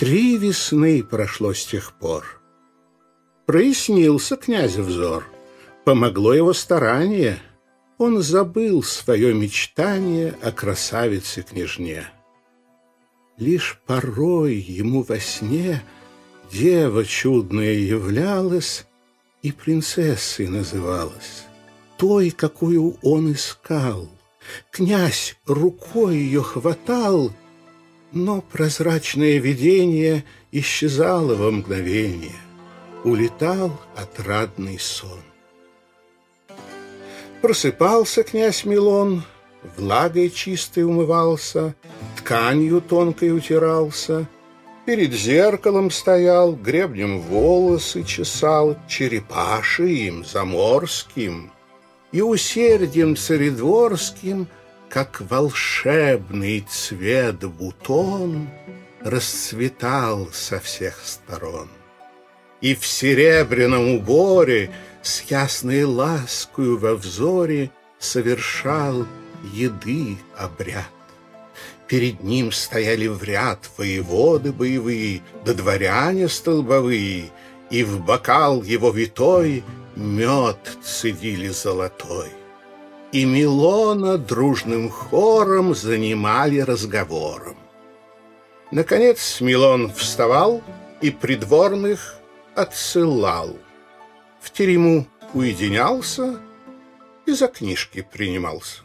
Три весны прошло с тех пор. Прояснился князя взор, помогло его старание. Он забыл свое мечтание о красавице-княжне. Лишь порой ему во сне дева чудная являлась и принцессой называлась, той, какую он искал. Князь рукой ее хватал — но прозрачное видение исчезало во мгновение. Улетал отрадный сон. Просыпался князь Милон, влагой чистой умывался, тканью тонкой утирался, перед зеркалом стоял, гребнем волосы чесал, черепашием, заморским, и усердием царедворским — как волшебный цвет бутон расцветал со всех сторон. И в серебряном уборе с ясной ласкою во взоре совершал еды обряд. Перед ним стояли в ряд воеводы боевые, да дворяне столбовые, и в бокал его витой мед цедили золотой и Милона дружным хором занимали разговором. Наконец Милон вставал и придворных отсылал. В терему уединялся и за книжки принимался.